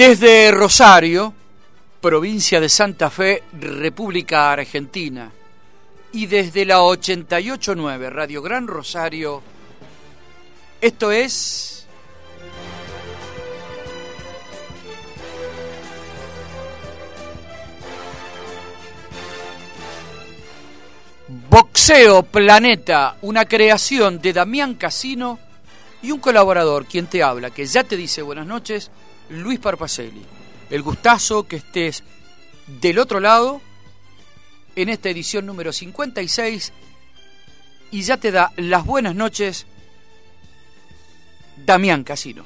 Desde Rosario, provincia de Santa Fe, República Argentina, y desde la 889 Radio Gran Rosario, esto es... Boxeo Planeta, una creación de Damián Casino y un colaborador, quien te habla, que ya te dice buenas noches, Luis Parpacelli. El gustazo que estés del otro lado en esta edición número 56 y ya te da las buenas noches Damián Casino.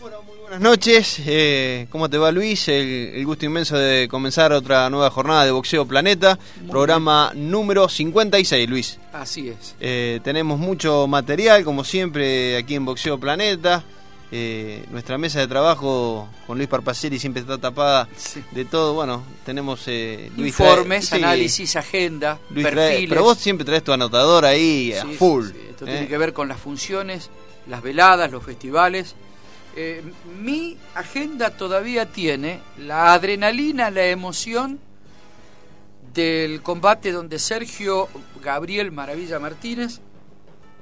Bueno, muy buenas noches. Eh, ¿Cómo te va Luis? El, gusto inmenso de comenzar otra nueva jornada de Boxeo Planeta, programa número 56, Luis. Así es. Eh, tenemos mucho material, como siempre, aquí en Boxeo Planeta. Eh, nuestra mesa de trabajo con Luis Parpacelli siempre está tapada de todo. Bueno, tenemos eh, informes, análisis, agenda, perfiles. pero vos siempre traes tu anotador ahí a full. Esto tiene ¿eh? que ver con las funciones, las veladas, los festivales. mi agenda todavía tiene la adrenalina, la emoción del combate donde Sergio Gabriel Maravilla Martínez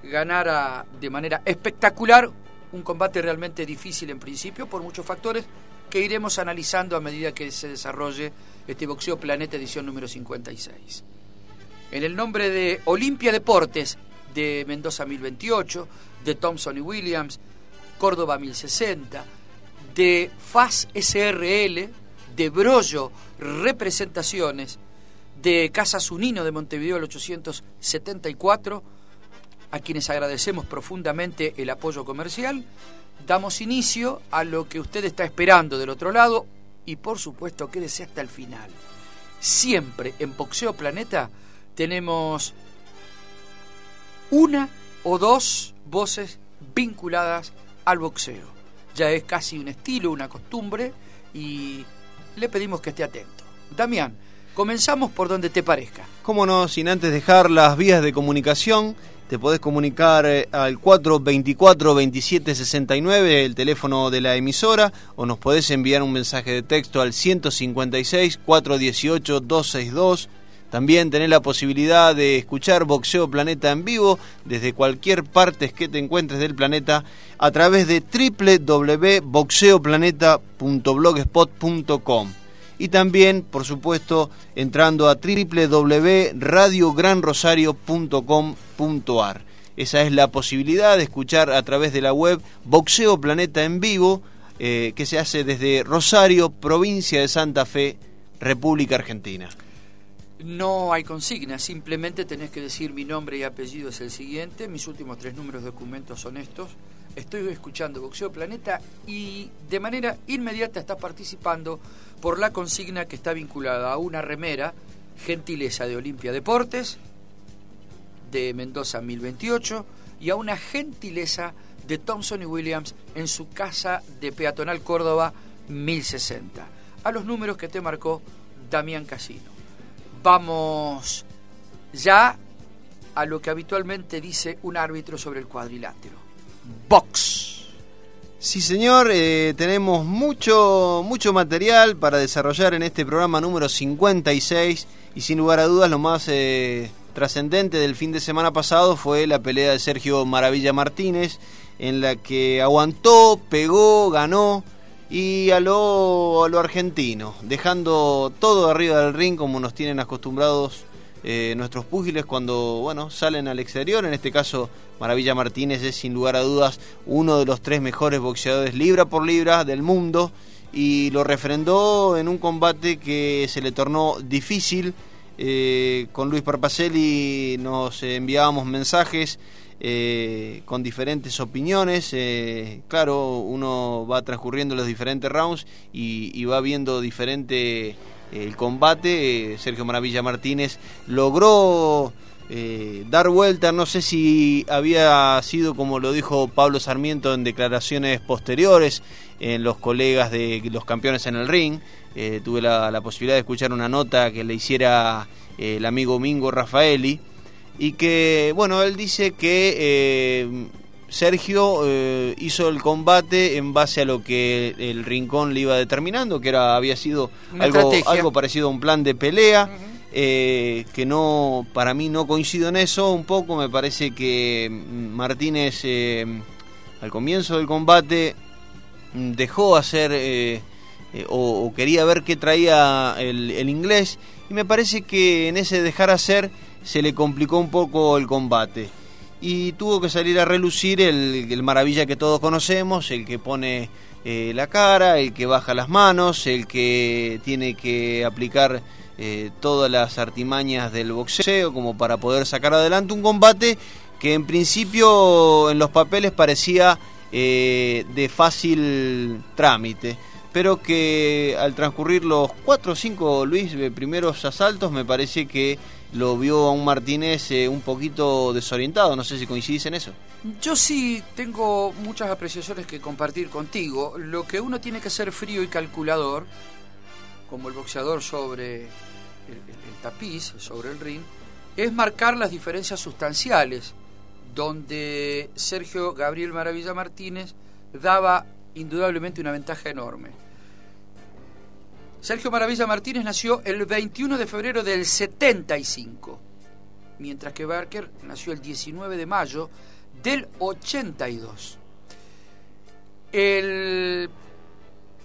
ganara de manera espectacular un combate realmente difícil en principio por muchos factores que iremos analizando a medida que se desarrolle este Boxeo Planeta edición número 56. En el nombre de Olimpia Deportes de Mendoza 1028, de Thompson y Williams, Córdoba 1060, de FAS SRL, de Brollo Representaciones, de Casa Zunino de Montevideo el 874, a quienes agradecemos profundamente el apoyo comercial. Damos inicio a lo que usted está esperando del otro lado y por supuesto quédese hasta el final. Siempre en Boxeo Planeta tenemos una o dos voces vinculadas al boxeo. Ya es casi un estilo, una costumbre y le pedimos que esté atento. Damián, comenzamos por donde te parezca. Cómo no, sin antes dejar las vías de comunicación te podés comunicar eh, al 424-2769, el teléfono de la emisora, o nos podés enviar un mensaje de texto al 156-418-262. También tenés la posibilidad de escuchar Boxeo Planeta en vivo desde cualquier parte que te encuentres del planeta a través de www.boxeoplaneta.blogspot.com y también, por supuesto, entrando a www.radiogranrosario.com.ar. Esa es la posibilidad de escuchar a través de la web Boxeo Planeta en vivo, eh, que se hace desde Rosario, provincia de Santa Fe, República Argentina. No hay consigna, simplemente tenés que decir mi nombre y apellido es el siguiente, mis últimos tres números de documentos son estos, estoy escuchando Boxeo Planeta y de manera inmediata está participando por la consigna que está vinculada a una remera, gentileza de Olimpia Deportes, de Mendoza 1028, y a una gentileza de Thompson y Williams en su casa de Peatonal Córdoba 1060. A los números que te marcó Damián Casino. Vamos ya a lo que habitualmente dice un árbitro sobre el cuadrilátero. Box. Sí, señor, eh, tenemos mucho, mucho material para desarrollar en este programa número 56 y sin lugar a dudas lo más eh, trascendente del fin de semana pasado fue la pelea de Sergio Maravilla Martínez en la que aguantó, pegó, ganó y a lo, a lo argentino, dejando todo arriba del ring como nos tienen acostumbrados eh, nuestros púgiles cuando bueno salen al exterior. En este caso, Maravilla Martínez es sin lugar a dudas uno de los tres mejores boxeadores libra por libra del mundo y lo refrendó en un combate que se le tornó difícil. Eh, con Luis Parpacelli nos enviábamos mensajes eh, con diferentes opiniones. Claro, uno va transcurriendo los diferentes rounds y, va viendo diferente el combate. Sergio Maravilla Martínez logró dar vuelta, no sé si había sido como lo dijo Pablo Sarmiento en declaraciones posteriores en los colegas de los campeones en el ring. tuve la, posibilidad de escuchar una nota que le hiciera el amigo Mingo Rafaeli y que, bueno, él dice que eh, Sergio eh, hizo el combate en base a lo que el Rincón le iba determinando, que era había sido algo, algo parecido a un plan de pelea. Eh, que no para mí no coincido en eso un poco me parece que Martínez al comienzo del combate dejó hacer o, quería ver qué traía el, el inglés y me parece que en ese dejar hacer se le complicó un poco el combate y tuvo que salir a relucir el, maravilla que todos conocemos, el que pone eh, la cara, el que baja las manos, el que tiene que aplicar eh, todas las artimañas del boxeo como para poder sacar adelante un combate que en principio en los papeles parecía eh, de fácil trámite pero que al transcurrir los cuatro o cinco Luis primeros asaltos me parece que lo vio a un Martínez eh, un poquito desorientado. No sé si coincidís en eso. Yo sí tengo muchas apreciaciones que compartir contigo. Lo que uno tiene que ser frío y calculador, como el boxeador sobre el, tapiz, sobre el ring, es marcar las diferencias sustanciales, donde Sergio Gabriel Maravilla Martínez daba indudablemente una ventaja enorme. Sergio Maravilla Martínez nació el 21 de febrero del 75, mientras que Barker nació el 19 de mayo del 82. El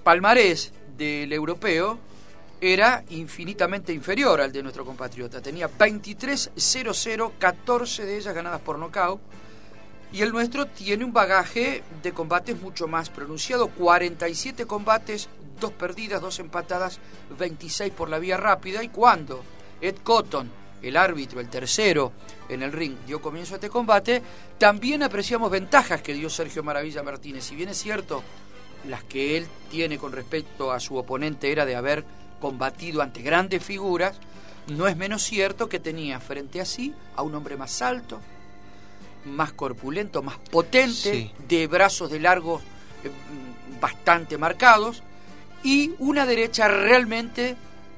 palmarés del europeo era infinitamente inferior al de nuestro compatriota. Tenía 23-0-0, 14 de ellas ganadas por nocaut. Y el nuestro tiene un bagaje de combates mucho más pronunciado, 47 combates, dos perdidas, dos empatadas, 26 por la vía rápida. Y cuando Ed Cotton, el árbitro, el tercero en el ring, dio comienzo a este combate, también apreciamos ventajas que dio Sergio Maravilla Martínez. Si bien es cierto, las que él tiene con respecto a su oponente era de haber combatido ante grandes figuras, no es menos cierto que tenía frente a sí a un hombre más alto, más corpulento, más potente, de brazos de largos eh, bastante marcados, y una derecha realmente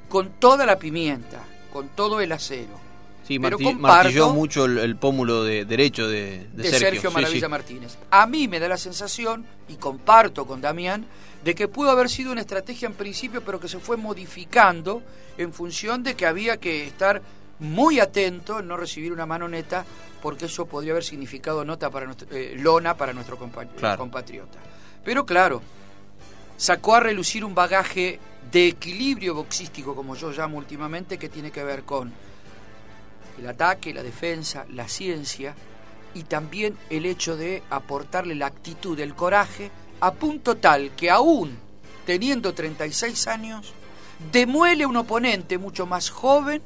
con toda la pimienta, con todo el acero. Sí, martilló mucho el, pómulo de derecho de, Sergio, Maravilla Martínez. A mí me da la sensación, y comparto con Damián, de que pudo haber sido una estrategia en principio, pero que se fue modificando en función de que había que estar muy atento en no recibir una mano neta, porque eso podría haber significado nota para eh, lona para nuestro compatriota. Pero claro, sacó a relucir un bagaje de equilibrio boxístico, como yo llamo últimamente, que tiene que ver con el ataque, la defensa, la ciencia y también el hecho de aportarle la actitud, el coraje, a punto tal que aún teniendo 36 años, demuele un oponente mucho más joven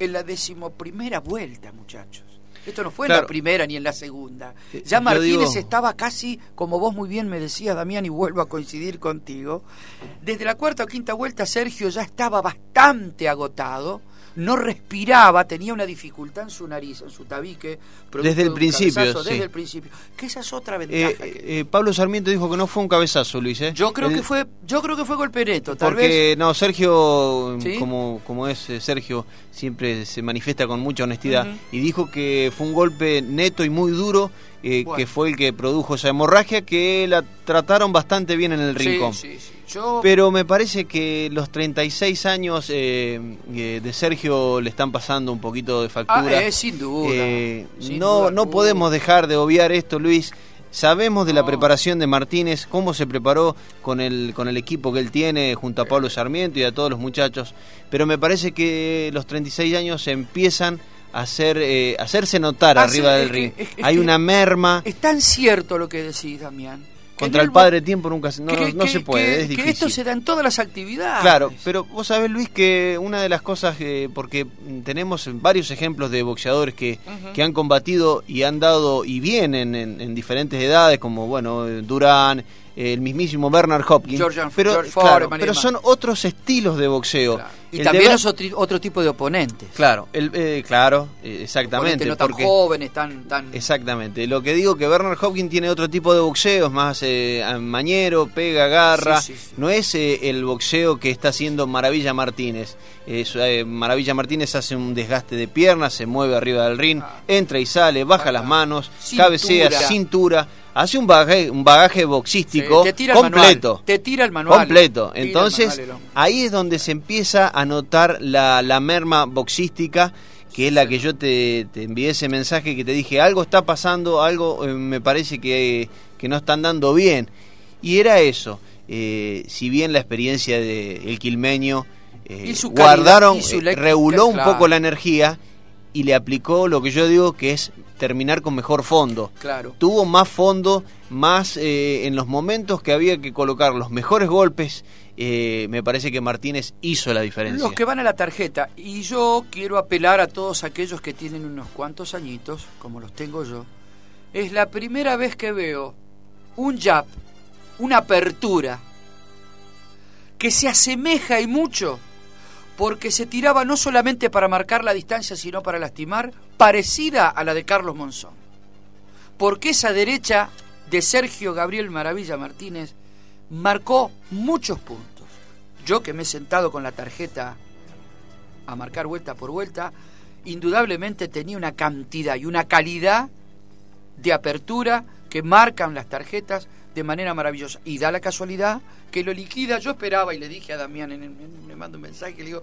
en la decimoprimera vuelta, muchachos. Esto no fue en la primera ni en la segunda. Eh, ya Martínez estaba casi, como vos muy bien me decías, Damián, y vuelvo a coincidir contigo. Desde la cuarta o quinta vuelta, Sergio ya estaba bastante agotado no respiraba, tenía una dificultad en su nariz, en su tabique. Desde el principio. Desde el principio. Que esa es otra ventaja. Eh, eh, Pablo Sarmiento dijo que no fue un cabezazo, Luis. ¿eh? Yo creo que fue, yo creo que fue golpe neto, tal porque, no, Sergio, como, como es Sergio, siempre se manifiesta con mucha honestidad y dijo que fue un golpe neto y muy duro. que fue el que produjo esa hemorragia, que la trataron bastante bien en el rincón. Sí, sí. Pero me parece que los 36 años eh, eh, de Sergio le están pasando un poquito de factura. Ah, sin duda. Eh, no, no podemos dejar de obviar esto, Luis. sabemos de la preparación de Martínez, cómo se preparó con el, con el equipo que él tiene junto a Pablo Sarmiento y a todos los muchachos, pero me parece que los 36 años empiezan a hacer, eh, hacerse notar Ah, arriba sí, del que- ring. es Hay que- una merma Es tan cierto lo que decís, Damián. Que contra el padre tiempo nunca se, no, que- no que- se puede, que- es difícil. Que esto se da en todas las actividades. Claro, pero vos sabés, Luis, que una de las cosas, eh, porque tenemos varios ejemplos de boxeadores que, Ujú. que han combatido y han dado y vienen en, en diferentes edades, como, bueno, Durán, el mismísimo Bernard Hopkins. Pero, George claro, pero son otros estilos de boxeo. Claro. Y El también es otro, otro tipo de oponentes. Claro, el, eh, claro, eh, Oponentes exactamente. no tan porque- jóvenes, tan... tan Exactamente. Lo que digo que Bernard Hopkins tiene otro tipo de boxeo, es más eh, mañero, pega, agarra. Sí, sí, sí. No es eh, el boxeo que está haciendo Maravilla Martínez. Es, Maravilla Martínez hace un desgaste de piernas, se mueve arriba del ring, Ah. entra y sale, baja Ah. las manos, Cintura. cabecea, cintura, hace un bagaje, un bagaje boxístico Sí, te tira completo. manual, te tira el manual. Completo. Entonces, manual, ahí es donde se empieza a notar la, la merma boxística, que es la que yo te, te envié ese mensaje que te dije, algo está pasando, algo eh, me parece que, que no están dando bien. Y era eso. eh, si bien la experiencia de el quilmeño eh, Y su calidad, guardaron, eh, reguló un claro. poco la energía y le aplicó lo que yo digo que es terminar con mejor fondo Claro. tuvo más fondo, más eh, en los momentos que había que colocar los mejores golpes, eh, me parece que Martínez hizo la diferencia. Los que van a la tarjeta. Y yo quiero apelar a todos aquellos que tienen unos cuantos añitos, como los tengo yo. Es la primera vez que veo un jab, una apertura, que se asemeja y mucho, porque se tiraba no solamente para marcar la distancia, sino para lastimar, parecida a la de Carlos Monzón. Porque esa derecha de Sergio Gabriel Maravilla Martínez marcó muchos puntos. Yo que me he sentado con la tarjeta a marcar vuelta por vuelta, indudablemente tenía una cantidad y una calidad de apertura que marcan las tarjetas de manera maravillosa. Y da la casualidad que lo liquida. Yo esperaba y le dije a Damián, en el- mando un mensaje, le digo,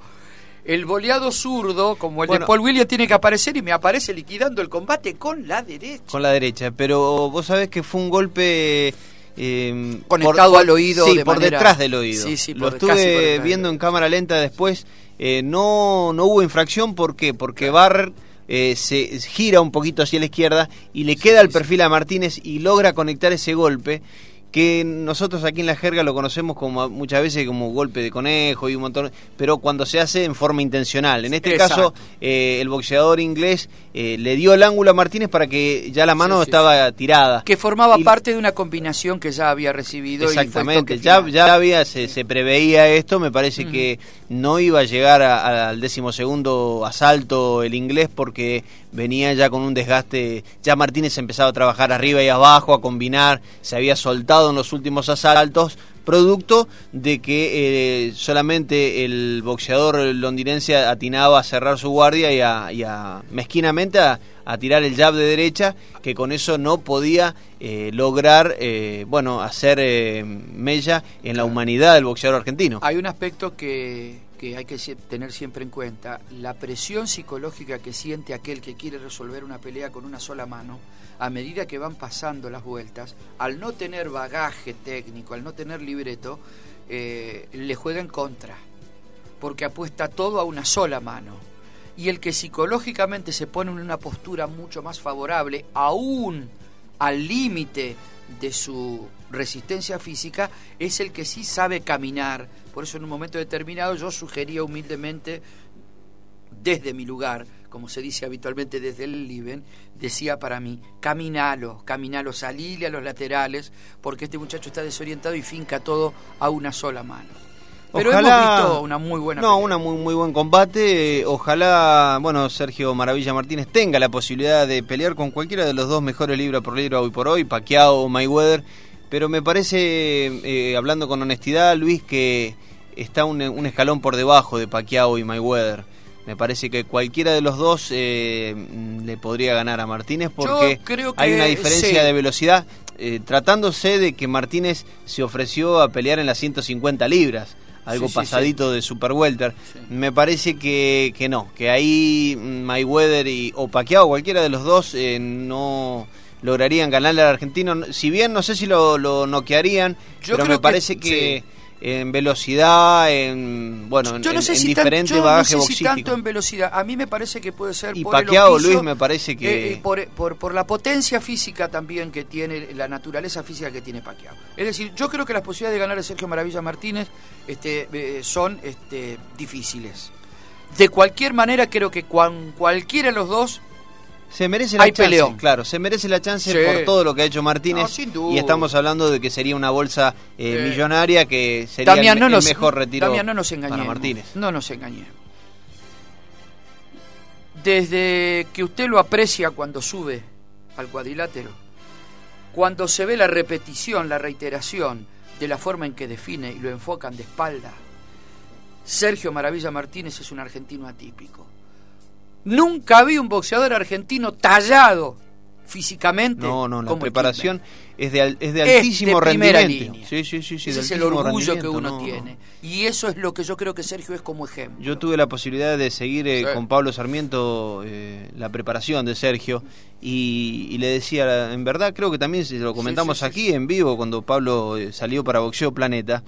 el boleado zurdo, como el Bueno. de Paul Williams, tiene que aparecer y me aparece liquidando el combate con la derecha. Con la derecha, pero vos sabés que fue un golpe... eh, Conectado al oído Sí, de por manera- detrás del oído. Sí, sí, Lo por- por estuve viendo en cámara lenta después. eh, no, no hubo infracción, ¿por qué? Porque Barrer eh, se gira un poquito hacia la izquierda y le queda el perfil a Martínez y logra conectar ese golpe que nosotros aquí en la jerga lo conocemos como muchas veces como golpe de conejo y un montón, pero cuando se hace en forma intencional. En este Exacto. caso, eh, el boxeador inglés eh, le dio el ángulo a Martínez para que ya la mano Sí, sí, estaba tirada. Que formaba Y- parte de una combinación que ya había recibido. y fue Exactamente, ya, ya había, se, se preveía esto, me parece que no iba a llegar a- a- al decimosegundo asalto el inglés porque venía ya con un desgaste, ya Martínez empezaba a trabajar arriba y abajo, a combinar, se había soltado en los últimos asaltos, producto de que eh, solamente el boxeador londinense atinaba a cerrar su guardia y a, y a- mezquinamente a, a tirar el jab de derecha, que con eso no podía eh, lograr, eh, bueno, hacer mella en la humanidad del boxeador argentino. Hay un aspecto que, que hay que tener siempre en cuenta, la presión psicológica que siente aquel que quiere resolver una pelea con una sola mano, a medida que van pasando las vueltas, al no tener bagaje técnico, al no tener libreto, eh, le juega en contra, porque apuesta todo a una sola mano. Y el que psicológicamente se pone en una postura mucho más favorable, aún al límite de su resistencia física, es el que sí sabe caminar. Por eso en un momento determinado yo sugería humildemente, desde mi lugar, como se dice habitualmente desde el living, decía para mí, caminalo, caminalo, salile a los laterales, porque este muchacho está desorientado y finca todo a una sola mano. Pero hemos visto una muy buena No, pelea. una muy, muy buen combate. Ojalá, bueno, Sergio Maravilla Martínez tenga la posibilidad de pelear con cualquiera de los dos mejores libra por libra hoy por hoy, Pacquiao o Mayweather. Pero me parece, eh, hablando con honestidad, Luis, que está un, un escalón por debajo de Pacquiao y Mayweather. Me parece que cualquiera de los dos eh, le podría ganar a Martínez porque creo que hay una diferencia sí. de velocidad. eh, tratándose de que Martínez se ofreció a pelear en las 150 libras, algo Sí, sí, pasadito de Super Welter. Me parece que, que no, que ahí Mayweather y, o Pacquiao, cualquiera de los dos, eh, no lograrían ganarle al argentino. Si bien no sé si lo, lo noquearían, pero me parece que, en velocidad, en bueno, yo no en, sé si diferente no sé Si tanto en velocidad, a mí me parece que puede ser y por Luis me parece que eh, por, por, por, la potencia física también que tiene la naturaleza física que tiene Paquiao. Es decir, yo creo que las posibilidades de ganar a Sergio Maravilla Martínez este, eh, son este, difíciles. De cualquier manera, creo que cualquiera de los dos se merece la chance, claro, se merece la chance por todo lo que ha hecho Martínez. y estamos hablando de que sería una bolsa eh, millonaria que sería el, mejor retiro no nos para Martínez. No nos engañemos. Desde que usted lo aprecia cuando sube al cuadrilátero, cuando se ve la repetición, la reiteración de la forma en que define y lo enfocan de espalda, Sergio Maravilla Martínez es un argentino atípico Nunca vi un boxeador argentino tallado físicamente. No, no, la preparación es de, es de altísimo rendimiento. Sí, sí, sí, Ese es el orgullo que uno tiene. Y eso es lo que yo creo que Sergio es como ejemplo. Yo tuve la posibilidad de seguir eh, con Pablo Sarmiento eh, la preparación de Sergio y, le decía, en verdad creo que también si lo comentamos aquí en vivo cuando Pablo eh, salió para Boxeo Planeta,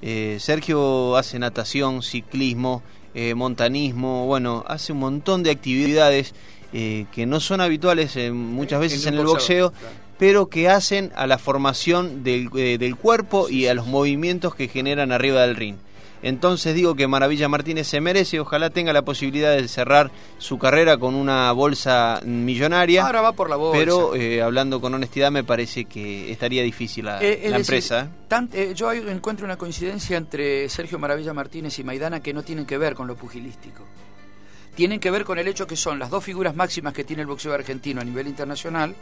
Sergio hace natación, ciclismo, eh, montanismo, bueno, hace un montón de actividades eh, que no son habituales muchas veces en, el boxeo, pero que hacen a la formación del, eh, del cuerpo y a los movimientos que generan arriba del ring. Entonces digo que Maravilla Martínez se merece, ojalá tenga la posibilidad de cerrar su carrera con una bolsa millonaria. Ahora va por la bolsa. Pero eh, hablando con honestidad me parece que estaría difícil la, eh, empresa. Eh, yo encuentro una coincidencia entre Sergio Maravilla Martínez y Maidana que no tienen que ver con lo pugilístico. Tienen que ver con el hecho que son las dos figuras máximas que tiene el boxeo argentino a nivel internacional,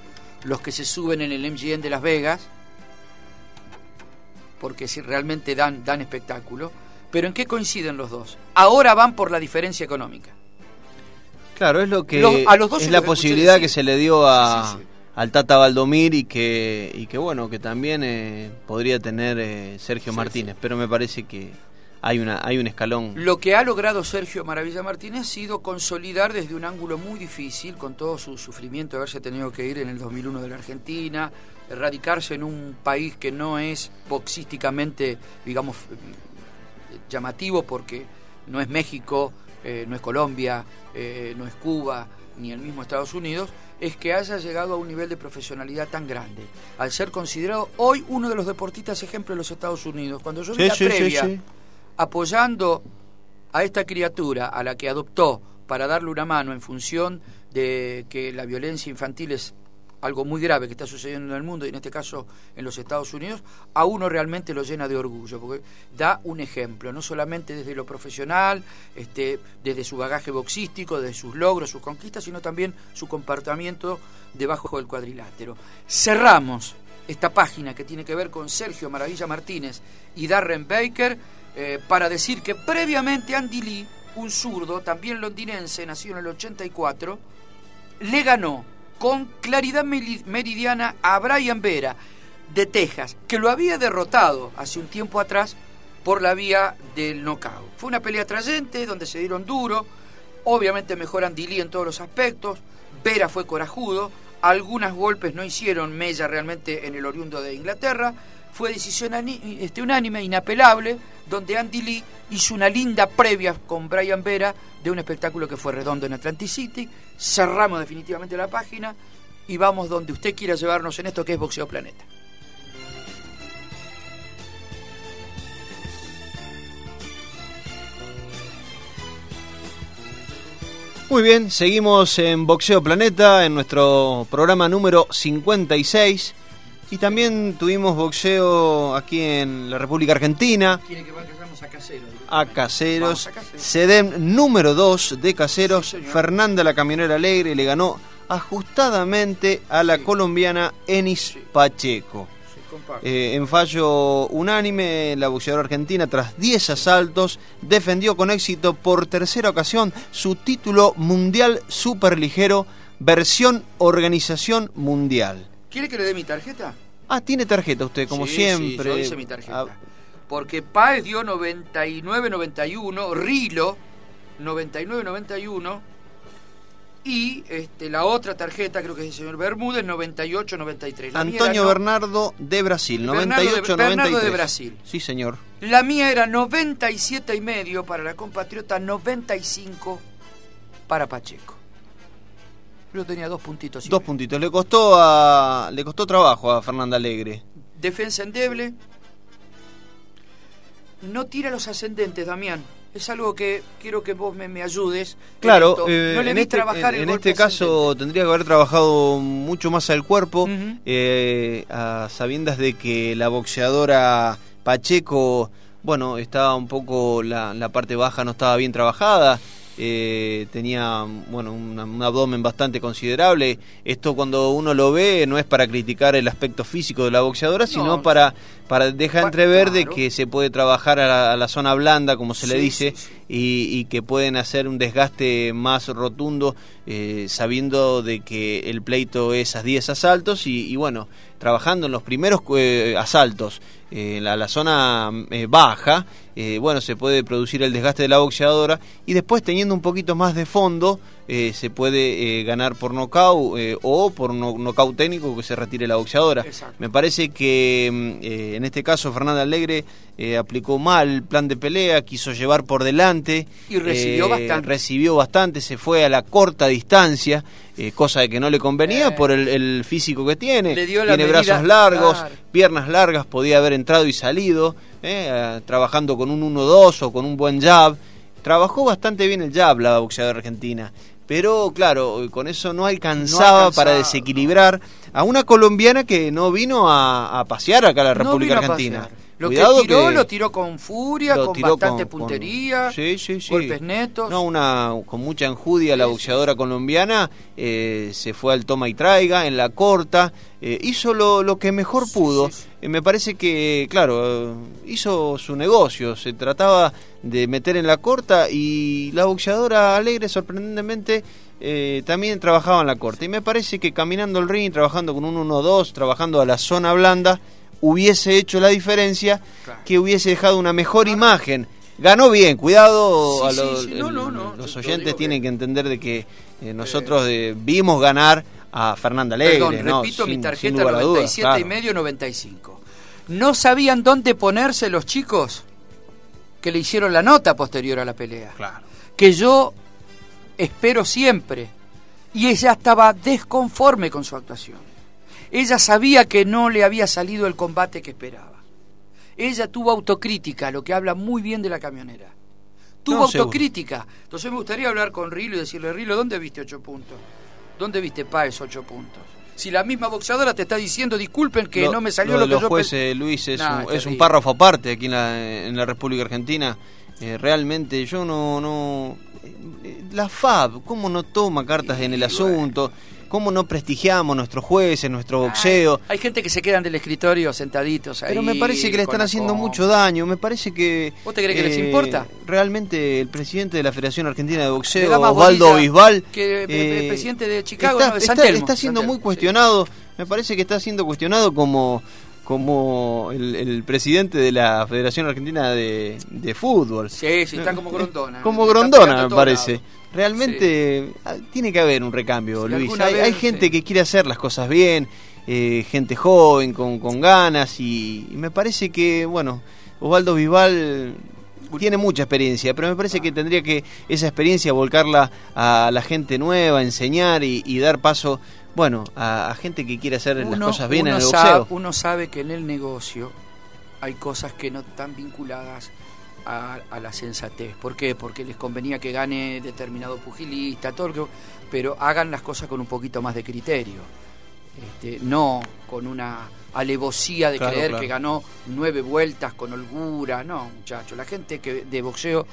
los que se suben en el MGM de Las Vegas, porque si realmente dan, dan espectáculo pero ¿en qué coinciden los dos? Ahora van por la diferencia económica. Claro, es lo que a los dos es la posibilidad que se le dio a, al Tata Valdomir y que y que bueno que también eh, podría tener eh, Sergio Martínez, pero me parece que hay una hay un escalón. Lo que ha logrado Sergio Maravilla Martínez ha sido consolidar desde un ángulo muy difícil con todo su sufrimiento de haberse tenido que ir en el 2001 de la Argentina, radicarse en un país que no es boxísticamente, digamos, llamativo porque no es México, eh, no es Colombia, eh, no es Cuba, ni el mismo Estados Unidos, es que haya llegado a un nivel de profesionalidad tan grande, al ser considerado hoy uno de los deportistas ejemplo de los Estados Unidos. Cuando yo vi la previa apoyando a esta criatura a la que adoptó para darle una mano en función de que la violencia infantil es algo muy grave que está sucediendo en el mundo y en este caso en los Estados Unidos, a uno realmente lo llena de orgullo, porque da un ejemplo, no solamente desde lo profesional, este, desde su bagaje boxístico, desde sus logros, sus conquistas, sino también su comportamiento debajo del cuadrilátero. Cerramos esta página que tiene que ver con Sergio Maravilla Martínez y Darren Baker eh, para decir que previamente Andy Lee, un zurdo, también londinense, nacido en el 84, le ganó con claridad meridiana a Brian Vera de Texas, que lo había derrotado hace un tiempo atrás por la vía del knockout. Fue una pelea atrayente donde se dieron duro, obviamente mejor Andy en todos los aspectos, Vera fue corajudo, algunos golpes no hicieron mella realmente en el oriundo de Inglaterra, fue decisión este, unánime, inapelable, donde Andy Lee hizo una linda previa con Brian Vera de un espectáculo que fue redondo en Atlantic City. Cerramos definitivamente la página y vamos donde usted quiera llevarnos en esto que es Boxeo Planeta. Muy bien, seguimos en Boxeo Planeta, en nuestro programa número 56. Y también tuvimos boxeo aquí en la República Argentina. Quiere que vayamos a Caseros. A Caseros. Sedem número 2 de Caseros. Fernanda la Camionera Alegre le ganó ajustadamente a la colombiana Enis Pacheco. Eh, en fallo unánime, la boxeadora argentina, tras 10 asaltos, defendió con éxito por tercera ocasión su título mundial superligero, versión Organización Mundial. ¿Quiere que le dé mi tarjeta? Ah, tiene tarjeta usted, como siempre. Sí, yo hice mi tarjeta. Ah. Porque Páez dio 99-91, Rilo 99-91 Y este, la otra tarjeta, creo que es el señor Bermúdez, 98-93. Antonio Bernardo de Brasil, 98-93. Bernardo de Brasil. Sí, señor. La mía era 97 y medio para la compatriota, 95 para Pacheco. Tenía dos puntitos. dos puntitos. Le costó a, le costó trabajo a Fernanda Alegre. Defensa endeble. No tira los ascendentes, Damián es algo que quiero que vos me, ayudes. Claro, eh, en, este, en, este caso tendría que haber trabajado mucho más al cuerpo, eh, a sabiendas de que la boxeadora Pacheco, bueno, estaba un poco, la, la parte baja no estaba bien trabajada. Eh, tenía bueno un abdomen bastante considerable. Esto cuando uno lo ve no es para criticar el aspecto físico de la boxeadora, sino para para dejar entrever de que se puede trabajar a la, zona blanda, como se le dice, Y, que pueden hacer un desgaste más rotundo, eh, sabiendo de que el pleito es a 10 asaltos y, bueno, trabajando en los primeros eh, asaltos en la, zona baja eh, bueno, se puede producir el desgaste de la boxeadora y después teniendo un poquito más de fondo eh, se puede eh, ganar por nocaut o por no, nocaut técnico que se retire la boxeadora. Me parece que mm, en este caso Fernanda Alegre aplicó mal el plan de pelea, quiso llevar por delante y recibió bastante. Recibió bastante, se fue a la corta distancia. cosa de que no le convenía por el, físico que tiene. tiene brazos largos, piernas largas, podía haber entrado y salido. Eh, trabajando con un 1-2 o con un buen jab. Trabajó bastante bien el jab la boxeadora argentina, pero claro, con eso no alcanzaba, para desequilibrar a una colombiana que no vino a, pasear acá a la República Argentina. Lo que tiró, lo tiró con furia, con bastante puntería, golpes netos. No, una, con mucha enjudia la boxeadora colombiana eh, se fue al toma y traiga en la corta, eh, hizo lo, lo, que mejor pudo. Eh, me parece que, claro, hizo su negocio, se trataba de meter en la corta y la boxeadora alegre sorprendentemente también trabajaba en la corta. Y me parece que caminando el ring, trabajando con un 1-2, trabajando a la zona blanda, hubiese hecho la diferencia, que hubiese dejado una mejor imagen. Ganó bien, cuidado, a los, los oyentes tienen que entender de que eh, nosotros eh, vimos ganar a Fernanda Alegre. Perdón, repito mi tarjeta 97 y medio 95. No sabían dónde ponerse los chicos que le hicieron la nota posterior a la pelea. Claro. Que yo espero siempre. Y ella estaba desconforme con su actuación. Ella sabía que no le había salido el combate que esperaba. Ella tuvo autocrítica, lo que habla muy bien de la camionera. Tuvo autocrítica. Entonces me gustaría hablar con Rilo y decirle, Rilo, ¿dónde viste ocho puntos? ¿Dónde viste Páez ocho puntos? Si la misma boxeadora te está diciendo, disculpen que no me salió lo, que yo jueces, Luis, es, un, es un párrafo aparte aquí en la, en la República Argentina. Eh, realmente yo no... no eh, la FAB, ¿cómo no toma cartas en el asunto? Cómo no prestigiamos nuestros jueces, nuestro boxeo. hay gente que se quedan del escritorio sentaditos ahí. Pero me parece que le están haciendo mucho daño, me parece que... ¿Vos te crees que les eh, importa? Realmente el presidente de la Federación Argentina de Boxeo, Osvaldo Bisbal... Que el eh, presidente de Chicago, está, no, de está, siendo muy cuestionado, me parece que está siendo cuestionado como como el, presidente de la Federación Argentina de, Fútbol. Sí, sí, está como Grondona. Como Grondona, me parece. Realmente ah, tiene que haber un recambio, Luis. Hay, gente que quiere hacer las cosas bien, eh, gente joven, con, con ganas, y, me parece que, bueno, Osvaldo Vival tiene mucha experiencia, pero me parece que tendría que esa experiencia volcarla a la gente nueva, enseñar y, dar paso, bueno, a, gente que quiere hacer las cosas bien en el boxeo. uno sabe que en el negocio hay cosas que no están vinculadas a, la sensatez. ¿Por qué? Porque les convenía que gane determinado pugilista, todo pero hagan las cosas con un poquito más de criterio. Este, no con una alevosía de creer que ganó nueve vueltas con holgura. No, muchachos, la gente que de boxeo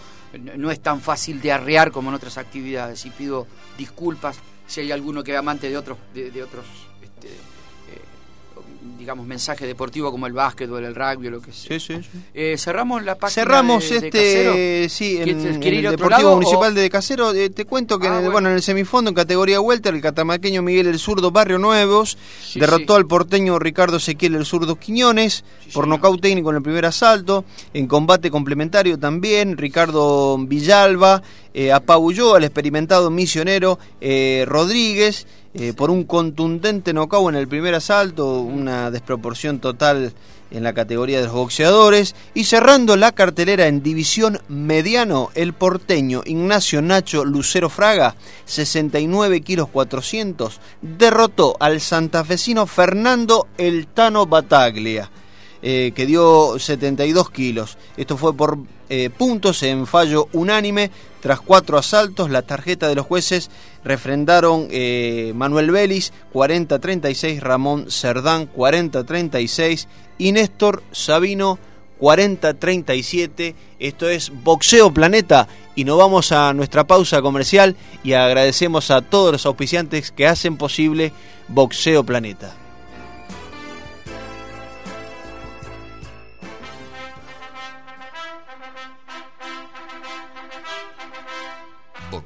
no es tan fácil de arrear como en otras actividades. Y pido disculpas si hay alguno que es amante de otros, de, otros este, digamos, mensaje deportivo como el básquet o el rugby o lo que sea. Sí, sí, sí. Eh, cerramos la página Cerramos de, de este, Casero. sí, en, ¿Quieres- en el Deportivo lado Municipal o- de Casero. Eh, te cuento que Ah, en, el, bueno. bueno, en el semifondo, en categoría Welter, el catamaqueño Miguel el Zurdo Barrio Nuevos Sí, derrotó sí. al porteño Ricardo Ezequiel el Zurdo Quiñones Sí, por nocaut técnico en el primer asalto. En combate complementario también, Ricardo Villalba eh, apabulló al experimentado misionero eh, Rodríguez eh, por un contundente nocaut en el primer asalto, una desproporción total en la categoría de los boxeadores y cerrando la cartelera en división mediano el porteño Ignacio Nacho Lucero Fraga 69 kilos 400 derrotó al santafesino Fernando El Tano Bataglia eh, que dio 72 kilos esto fue por eh, puntos en fallo unánime tras cuatro asaltos la tarjeta de los jueces refrendaron eh, Manuel Vélez 40-36 Ramón Cerdán 40-36 y Néstor Sabino 40-37. Esto es Boxeo Planeta y nos vamos a nuestra pausa comercial y agradecemos a todos los auspiciantes que hacen posible Boxeo Planeta.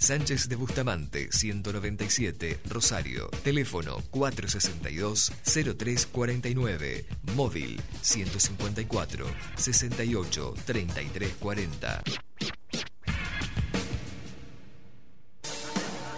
Sánchez de Bustamante, 197, Rosario. Teléfono 462-0349. Móvil 154-68-3340.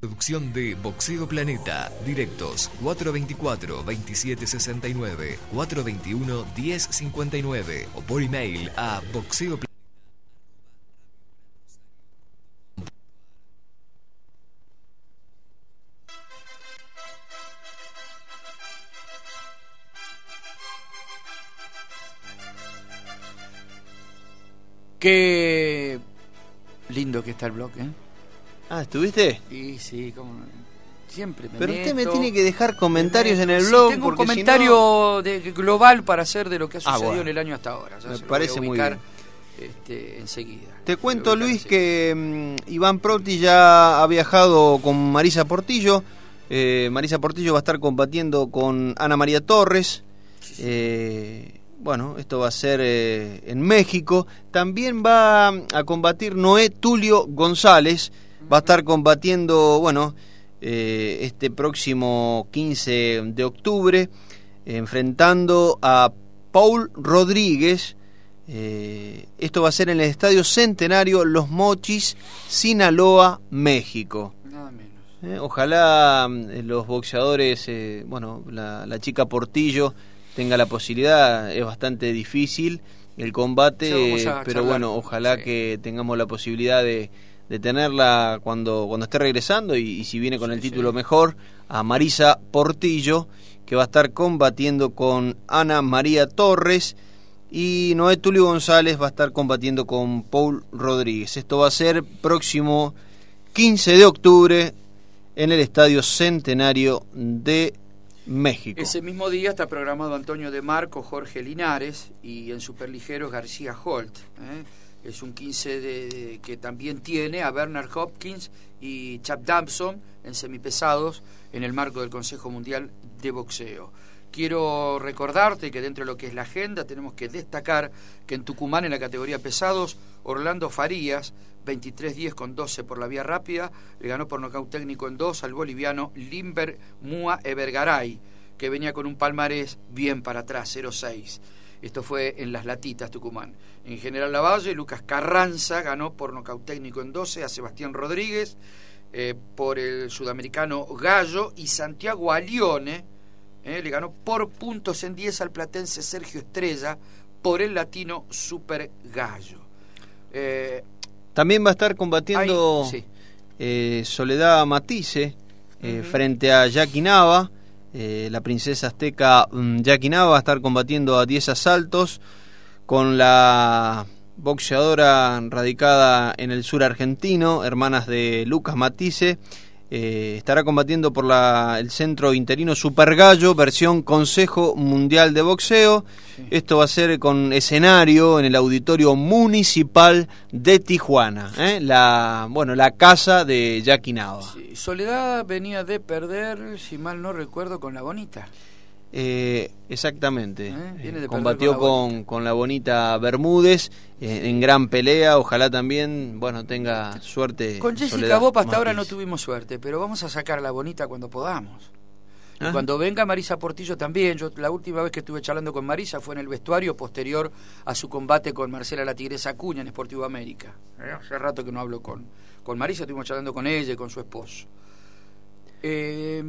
Producción de Boxeo Planeta. Directos 424-2769, 421-1059 o por email a boxeo Qué lindo que está el bloque. ¿eh? Ah, ¿estuviste? Y sí, como siempre me Pero usted me tiene que dejar comentarios me en el Sí, blog tengo un porque comentario de, global para hacer de lo que ha Ah, sucedido bueno. en el año hasta ahora. Ya Me parece voy a muy ubicar, este, enseguida. Te cuento, Luis, que mm, Iván Proti ya ha viajado con Marisa Portillo. Eh, Marisa Portillo va a estar combatiendo con Ana María Torres. Eh, bueno, esto va a ser eh, en México. También va a combatir Noé Tulio González. Va a estar combatiendo, bueno, eh, este próximo 15 de octubre, enfrentando a Paul Rodríguez. Eh, esto va a ser en el Estadio Centenario Los Mochis, Sinaloa, México. Nada menos. Eh, ojalá mm, los boxeadores, eh, bueno, la, la chica Portillo tenga la posibilidad, es bastante difícil el combate, pero charlar. bueno, ojalá Sí. que tengamos la posibilidad de, de tenerla cuando, cuando esté regresando y, y si viene con Sí, el título sí. mejor, a Marisa Portillo, que va a estar combatiendo con Ana María Torres. Y Noé Tulio González va a estar combatiendo con Paul Rodríguez. Esto va a ser próximo 15 de octubre en el Estadio Centenario de México. Ese mismo día está programado Antonio de Marco, Jorge Linares y en superligeros García Holt. ¿eh? Es un 15 de, que también tiene a Bernard Hopkins y Chap Dampson en semipesados en el marco del Consejo Mundial de Boxeo. Quiero recordarte que dentro de lo que es la agenda tenemos que destacar que en Tucumán en la categoría pesados, Orlando Farías, 23-10 con 12 por la vía rápida, le ganó por nocaut técnico en 2 al boliviano Limber Mua Evergaray, que venía con un palmarés bien para atrás, 0-6. Esto fue en las latitas Tucumán. En General Lavalle, Lucas Carranza ganó por nocaut técnico en 12 a Sebastián Rodríguez, eh, por el sudamericano Gallo y Santiago Alione eh, le ganó por puntos en 10 al platense Sergio Estrella por el latino Super Gallo. Eh, También va a estar combatiendo Soledad Matisse frente a Jackie Nava. La princesa azteca mm, Jackie Nava va a estar combatiendo a 10 asaltos con la boxeadora radicada en el sur argentino, hermanas de Lucas Matisse eh, estará combatiendo por la, el centro interino Super Gallo, versión Consejo Mundial de Boxeo. Esto va a ser con escenario en el Auditorio Municipal de Tijuana, ¿eh? la, bueno, la casa de Jackie Nava. Soledad venía de perder, si mal no recuerdo, con la bonita. Eh, exactamente. ¿Eh? combatió con, con, la bonita Bermúdez eh, en gran pelea. Ojalá también, bueno, tenga suerte. Con Jessica Bob hasta ahora no tuvimos suerte, pero vamos a sacar a la bonita cuando podamos. Y ah. cuando venga Marisa Portillo también, yo la última vez que estuve charlando con Marisa fue en el vestuario posterior a su combate con Marcela la Tigresa Acuña en Sportivo América. Hace rato que no hablo con, con Marisa, estuvimos charlando con ella y con su esposo. Eh,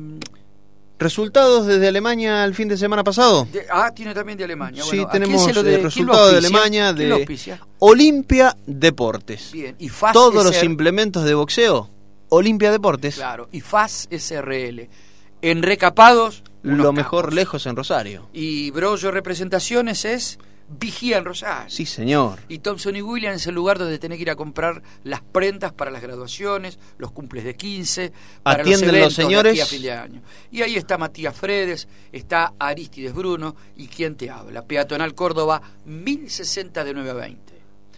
¿Resultados desde Alemania el fin de semana pasado? ah, tiene también de Alemania. sí, tenemos de, resultados de Alemania de Olimpia Deportes. Bien, y Todos los implementos de boxeo, Olimpia Deportes. Claro, y FAS SRL. En recapados. Lo mejor lejos en Rosario. Y Brollo Representaciones es Vigía en Rosario. Sí, señor. Y Thompson y Williams es el lugar donde tenés que ir a comprar las prendas para las graduaciones, los cumples de 15, para Atienden los, eventos señores. a fin de año. Y ahí está Matías Fredes, está Aristides Bruno y quién te habla. Peatonal Córdoba, 1060 de 9 a 20.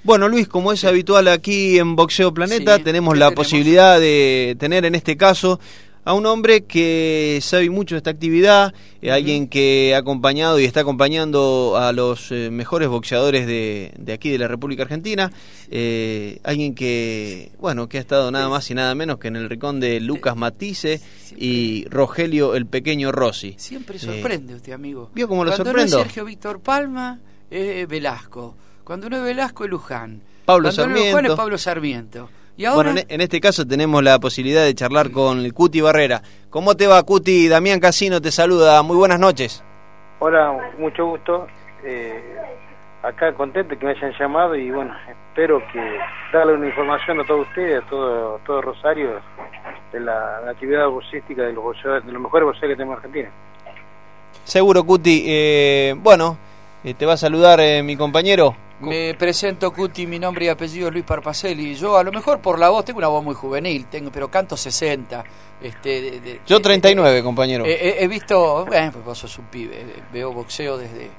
Bueno, Luis, como es habitual aquí en Boxeo Planeta, tenemos la posibilidad de tener en este caso a un hombre que sabe mucho de esta actividad, eh, alguien que ha acompañado y está acompañando a los eh, mejores boxeadores de, de, aquí de la República Argentina, eh, alguien que, bueno, que ha estado nada más y nada menos que en el rincón de Lucas Matisse y Rogelio el Pequeño Rossi. Siempre sorprende usted, amigo. ¿Vio cómo lo Cuando sorprendo? No es Sergio Víctor Palma, es Velasco. Cuando no es Velasco, es Luján. Pablo Cuando Sarmiento. No es Luján, es Pablo Sarmiento. Bueno, en, este caso tenemos la posibilidad de charlar con el Cuti Barrera. ¿Cómo te va, Cuti? Damián Casino te saluda. Muy buenas noches. Hola, mucho gusto. Eh, acá contento que me hayan llamado y bueno, espero que darle una información a todos ustedes, a todo, todo Rosario, de la, actividad boxística de los, de los mejores boxeadores que tenemos en Argentina. Seguro, Cuti. Eh, bueno, eh, te va a saludar mi compañero me presento, Cuti, mi nombre y apellido es Luis Parpacelli. Yo, a lo mejor por la voz, tengo una voz muy juvenil, tengo, pero canto 60. Este, Yo 39, compañero. He, visto, bueno, pues vos sos un pibe, veo boxeo desde,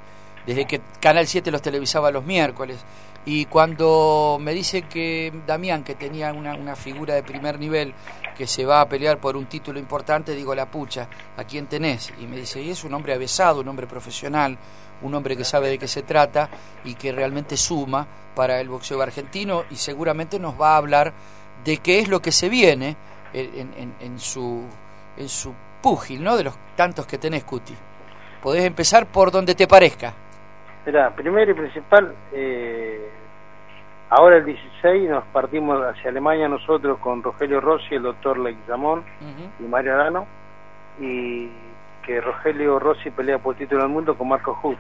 desde que Canal 7 los televisaba los miércoles. Y cuando me dice que Damián, que tenía una, una figura de primer nivel, que se va a pelear por un título importante, digo, la pucha, ¿a quién tenés? Y me dice, y es un hombre avesado, un hombre profesional un hombre que sabe de qué se trata y que realmente suma para el boxeo argentino y seguramente nos va a hablar de qué es lo que se viene en, su, en su púgil, ¿no? De los tantos que tenés, Cuti. Podés empezar por donde te parezca. Mira, primero y principal, eh, ahora el 16 nos partimos hacia Alemania nosotros con Rogelio Rossi, el doctor Leguizamón y Mario Arano, y que Rogelio Rossi pelea por el título del mundo con Marco Huth.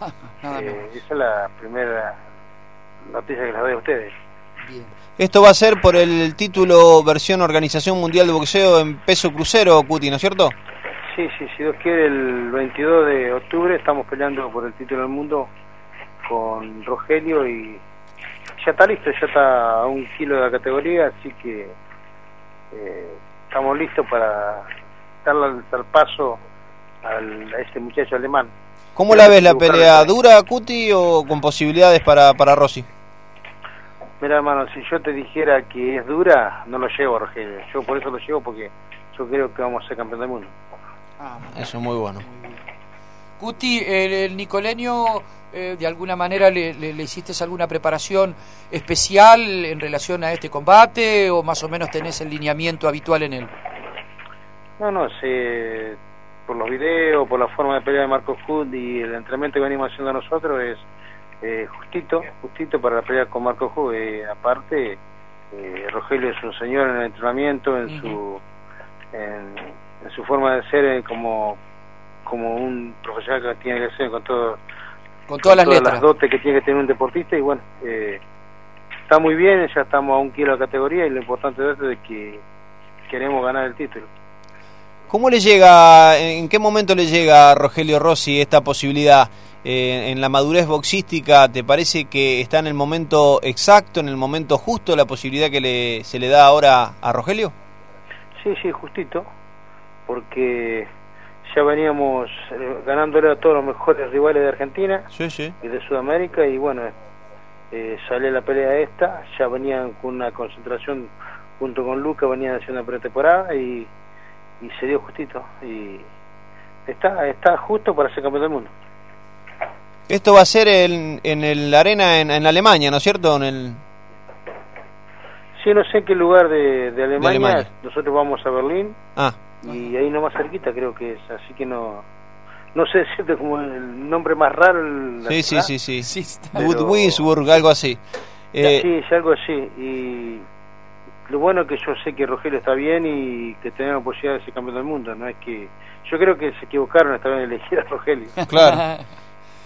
Eh, esa es la primera noticia que les doy a ustedes. Esto va a ser por el título versión Organización Mundial de Boxeo en peso crucero, Cuti, ¿no es cierto? Sí, sí, si Dios quiere, el 22 de octubre estamos peleando por el título del mundo con Rogelio y ya está listo, ya está a un kilo de la categoría, así que eh, estamos listos para darle el paso al, a este muchacho alemán. ¿Cómo la ves la pelea? ¿Dura, Cuti, o con posibilidades para, para Rossi? Mira, hermano, si yo te dijera que es dura, no lo llevo, Rogelio. Yo por eso lo llevo porque yo creo que vamos a ser campeón del mundo. Ah, eso es muy bueno. Cuti, el, el Nicoleño, eh, de alguna manera le, le, le, hiciste alguna preparación especial en relación a este combate o más o menos tenés el lineamiento habitual en él? No, no, sé, por los videos, por la forma de pelear de Marcos Hood y el entrenamiento que venimos haciendo nosotros es eh, justito, justito para la pelea con Marcos Hood. Eh, aparte, eh, Rogelio es un señor en el entrenamiento, en uh -huh. su en, en, su forma de ser eh, como como un profesional que tiene que ser con todo con todas, con las, todas letras. las dotes que tiene que tener un deportista y bueno eh, está muy bien ya estamos a un kilo de categoría y lo importante de esto es que queremos ganar el título ¿Cómo le llega, en qué momento le llega a Rogelio Rossi esta posibilidad? Eh, en la madurez boxística, ¿te parece que está en el momento exacto, en el momento justo la posibilidad que le, se le da ahora a Rogelio? Sí, sí, justito, porque ya veníamos eh, ganándole a todos los mejores rivales de Argentina sí, sí. y de Sudamérica y bueno, eh, sale la pelea esta, ya venían con una concentración junto con Luca, venían haciendo una pretemporada y, y se dio justito y está, está justo para ser campeón del mundo. Esto va a ser en, en el arena en, en Alemania, ¿no es cierto? En el... Sí, no sé en qué lugar de, de, Alemania. de Alemania. Nosotros vamos a Berlín. Ah. Y ahí no más cerquita creo que es. Así que no no sé decirte como el nombre más raro. Sí, sí, sí, sí, sí. Woodwinsburg, algo así. Eh... Sí, sí, algo así. Y lo bueno es que yo sé que Rogelio está bien y que tenemos posibilidad de ser campeón del mundo. No es que yo creo que se equivocaron esta vez en elegir a Rogelio. Claro.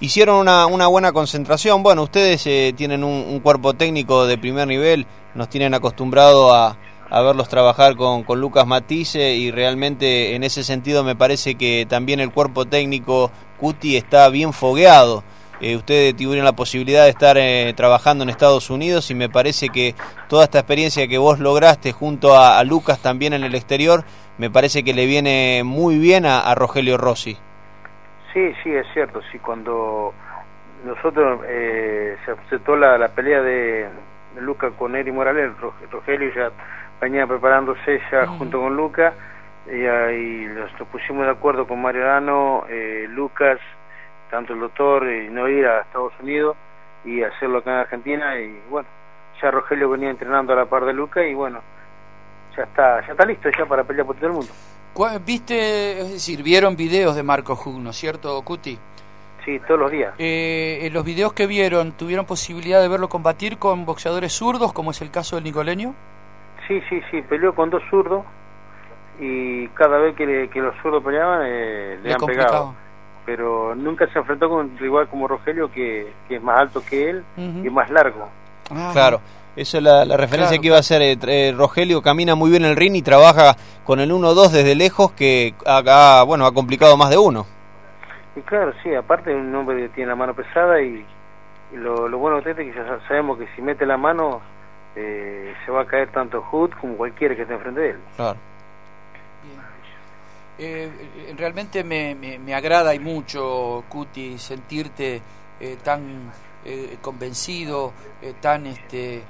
Hicieron una, una buena concentración. Bueno, ustedes eh, tienen un, un, cuerpo técnico de primer nivel, nos tienen acostumbrado a, a verlos trabajar con, con Lucas Matisse y realmente en ese sentido me parece que también el cuerpo técnico Cuti está bien fogueado. Eh, ustedes tuvieron la posibilidad de estar eh, trabajando en Estados Unidos y me parece que toda esta experiencia que vos lograste junto a, Lucas también en el exterior, me parece que le viene muy bien a, Rogelio Rossi. Sí, sí, es cierto. Sí, cuando nosotros eh, se aceptó la, la pelea de, de Luca con Eri Morales, Rogelio ya venía preparándose ya mm. junto con Luca y ahí nos, pusimos de acuerdo con Mario Dano, eh, Lucas, tanto el doctor, y no ir a Estados Unidos y hacerlo acá en Argentina y bueno, ya Rogelio venía entrenando a la par de Luca y bueno, ya está, ya está listo ya para pelear por todo el mundo. ¿Viste, es decir, vieron videos de Marco Hug, ¿no es cierto, Cuti? Sí, todos los días. Eh, en los videos que vieron, ¿tuvieron posibilidad de verlo combatir con boxeadores zurdos, como es el caso del nicoleño? Sí, sí, sí, peleó con dos zurdos y cada vez que, le, que los zurdos peleaban eh, le, le han complicado. pegado. Pero nunca se enfrentó con un rival como Rogelio, que, que es más alto que él uh -huh. y más largo. Ah, claro. Eso es la, la referencia claro, que iba a hacer. Eh, eh, Rogelio camina muy bien el ring y trabaja con el 1-2 desde lejos que ha, bueno, ha complicado más de uno. Y claro, sí, aparte es un hombre que tiene la mano pesada y, y lo, lo, bueno de este es que ya sabemos que si mete la mano eh, se va a caer tanto Hood como cualquiera que esté enfrente de él. Claro. Eh, realmente me, me, me, agrada y mucho, Cuti, sentirte eh, tan eh, convencido, eh, tan este,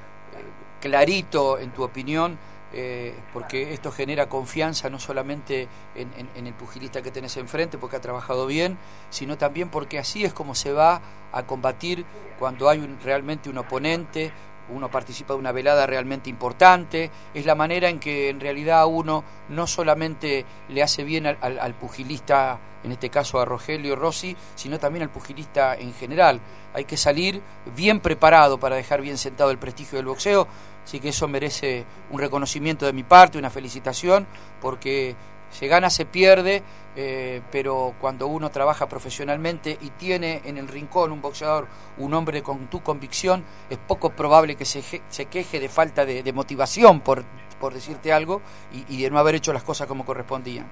clarito en tu opinión, eh, porque esto genera confianza no solamente en, en, en, el pugilista que tenés enfrente, porque ha trabajado bien, sino también porque así es como se va a combatir cuando hay un, realmente un oponente, uno participa de una velada realmente importante, es la manera en que en realidad uno no solamente le hace bien al, al, pugilista, en este caso a Rogelio Rossi, sino también al pugilista en general. Hay que salir bien preparado para dejar bien sentado el prestigio del boxeo, así que eso merece un reconocimiento de mi parte, una felicitación, porque se gana, se pierde, eh, pero cuando uno trabaja profesionalmente y tiene en el rincón un boxeador, un hombre con tu convicción, es poco probable que se, queje de falta de, de motivación, por, por, decirte algo, y, de no haber hecho las cosas como correspondían.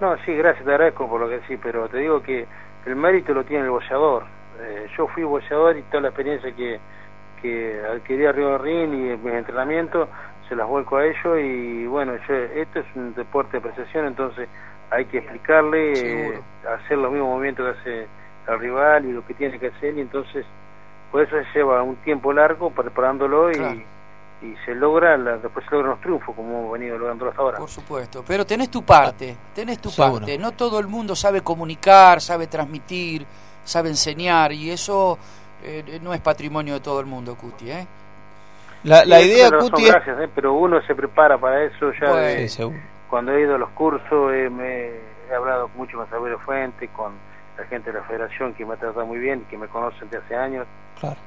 No, sí, gracias, te agradezco por lo que sí, pero te digo que el mérito lo tiene el boxeador. Eh, yo fui boxeador y toda la experiencia que, que adquirí arriba del ring y en mis entrenamientos se las vuelco a ellos y bueno, yo, esto es un deporte de precisión, entonces hay que explicarle, eh, hacer los mismos movimientos que hace el rival y lo que tiene que hacer y entonces por eso se lleva un tiempo largo preparándolo y, y se logra, después se logran los triunfos como hemos venido logrando hasta ahora. Por supuesto, pero tenés tu parte, tenés tu parte, no todo el mundo sabe comunicar, sabe transmitir, sabe enseñar y eso eh, no es patrimonio de todo el mundo, Cuti, ¿eh? La, la idea, Cuti, gracias, ¿eh? pero uno se prepara para eso ya cuando he ido a los cursos, me, he hablado mucho con Samuel Fuente, con la gente de la federación que me ha tratado muy bien, que me conocen de hace años,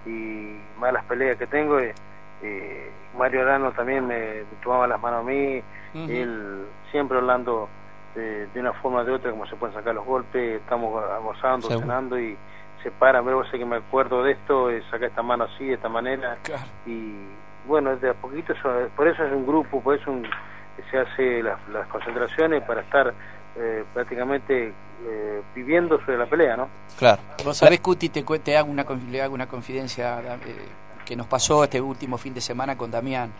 y malas peleas que tengo, eh, eh, Mario Arano también me, tomaba las manos a mí, él siempre hablando de, una forma o de otra, como se pueden sacar los golpes, estamos almorzando, cenando y se paran, pero sé que me acuerdo de esto, eh, sacar esta mano así, de esta manera, y bueno, de a poquito, por eso es un grupo, por eso se hace las, concentraciones para estar eh, prácticamente eh, viviendo sobre la pelea, ¿no? Claro. Vos sabés, Cuti, te, te hago una, le hago una confidencia que nos pasó este último fin de semana con Damián.